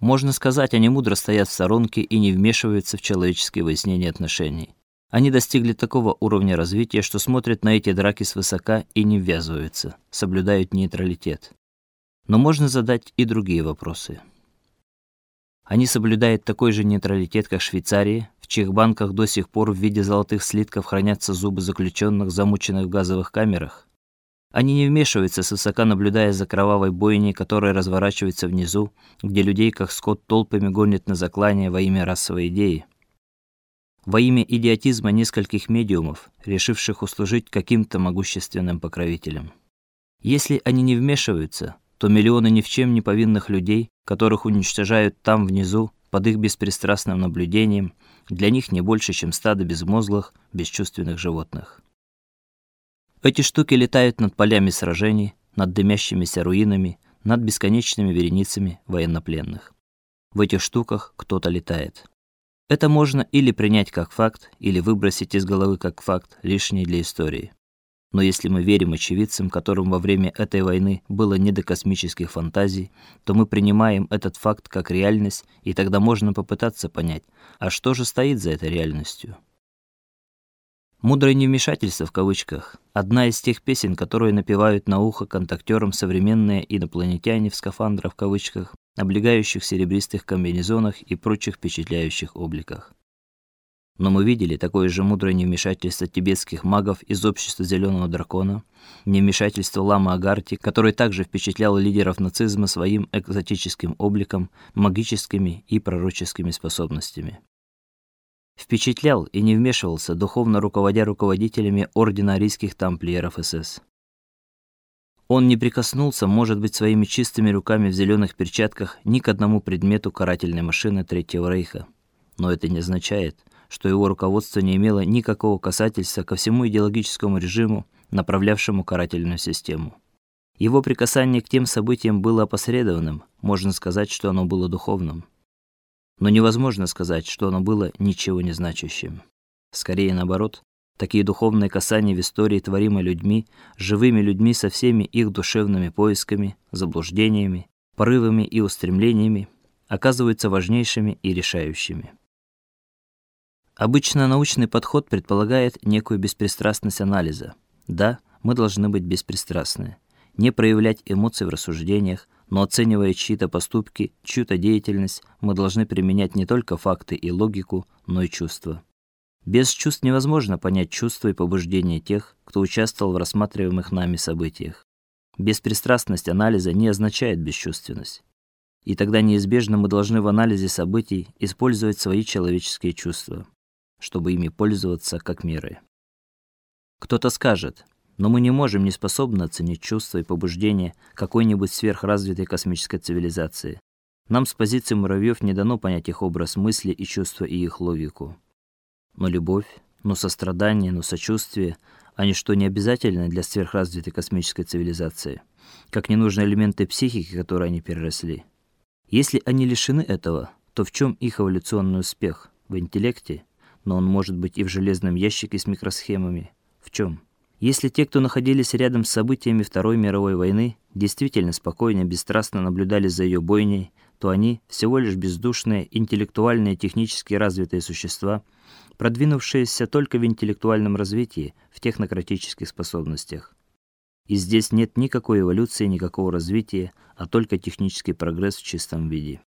Можно сказать, они мудро стоят в сторонке и не вмешиваются в человеческие выяснения отношений. Они достигли такого уровня развития, что смотрят на эти драки свысока и не ввязываются, соблюдают нейтралитет. Но можно задать и другие вопросы. Они соблюдают такой же нейтралитет, как Швейцария, в чьих банках до сих пор в виде золотых слитков хранятся зубы заключенных, замученных в газовых камерах. Они не вмешиваются, свысока наблюдая за кровавой бойней, которая разворачивается внизу, где людей как скот толпами гонят на заклание во имя расовой идеи. Во имя идиотизма нескольких медиумов, решивших услужить каким-то могущественным покровителям. Если они не вмешиваются, то миллионы ни в чем не повинных людей, которых уничтожают там внизу под их беспристрастным наблюдением, для них не больше, чем стадо безмозглых, бесчувственных животных. Эти штуки летают над полями сражений, над дымящимися руинами, над бесконечными вереницами военнопленных. В этих штуках кто-то летает. Это можно или принять как факт, или выбросить из головы как факт, лишний для истории. Но если мы верим очевидцам, которым во время этой войны было не до космических фантазий, то мы принимаем этот факт как реальность, и тогда можно попытаться понять, а что же стоит за этой реальностью. Мудрое невмешательство в кавычках одна из тех песен, которые напевают на ухо контактёрам современные инопланетяне в скафандрах в кавычках, облегающих серебристых комбинезонах и прочих впечатляющих обликах. Но мы видели такое же мудрое невмешательство тибетских магов из общества зеленого дракона, невмешательство ламы Агарти, который также впечатлял лидеров нацизма своим экзотическим обликом, магическими и пророческими способностями впечатлял и не вмешивался, духовно руководя руководителями ордена арийских тамплиеров СС. Он не прикоснулся, может быть, своими чистыми руками в зеленых перчатках ни к одному предмету карательной машины Третьего Рейха. Но это не означает, что его руководство не имело никакого касательства ко всему идеологическому режиму, направлявшему карательную систему. Его прикасание к тем событиям было опосредованным, можно сказать, что оно было духовным но невозможно сказать, что оно было ничего не значащим. Скорее наоборот, такие духовные касания в истории, творимые людьми, живыми людьми со всеми их душевными поисками, заблуждениями, порывами и устремлениями, оказываются важнейшими и решающими. Обычно научный подход предполагает некую беспристрастность анализа. Да, мы должны быть беспристрастны, не проявлять эмоций в рассуждениях, но оценивая чьи-то поступки, чью-то деятельность, мы должны применять не только факты и логику, но и чувства. Без чувств невозможно понять чувства и побуждения тех, кто участвовал в рассматриваемых нами событиях. Беспристрастность анализа не означает бесчувственность. И тогда неизбежно мы должны в анализе событий использовать свои человеческие чувства, чтобы ими пользоваться как мерой. Кто-то скажет: но мы не можем, не способны оценить чувства и побуждения какой-нибудь сверхразвитой космической цивилизации. Нам с позиции муравьев не дано понять их образ мысли и чувства и их логику. Но любовь, но сострадание, но сочувствие, они что не обязательны для сверхразвитой космической цивилизации, как ненужные элементы психики, которые они переросли. Если они лишены этого, то в чем их эволюционный успех? В интеллекте, но он может быть и в железном ящике с микросхемами. В чем? Если те, кто находились рядом с событиями Второй мировой войны, действительно спокойно, бесстрастно наблюдали за ее бойней, то они всего лишь бездушные, интеллектуальные, технически развитые существа, продвинувшиеся только в интеллектуальном развитии, в технократических способностях. И здесь нет никакой эволюции, никакого развития, а только технический прогресс в чистом виде.